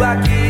like it.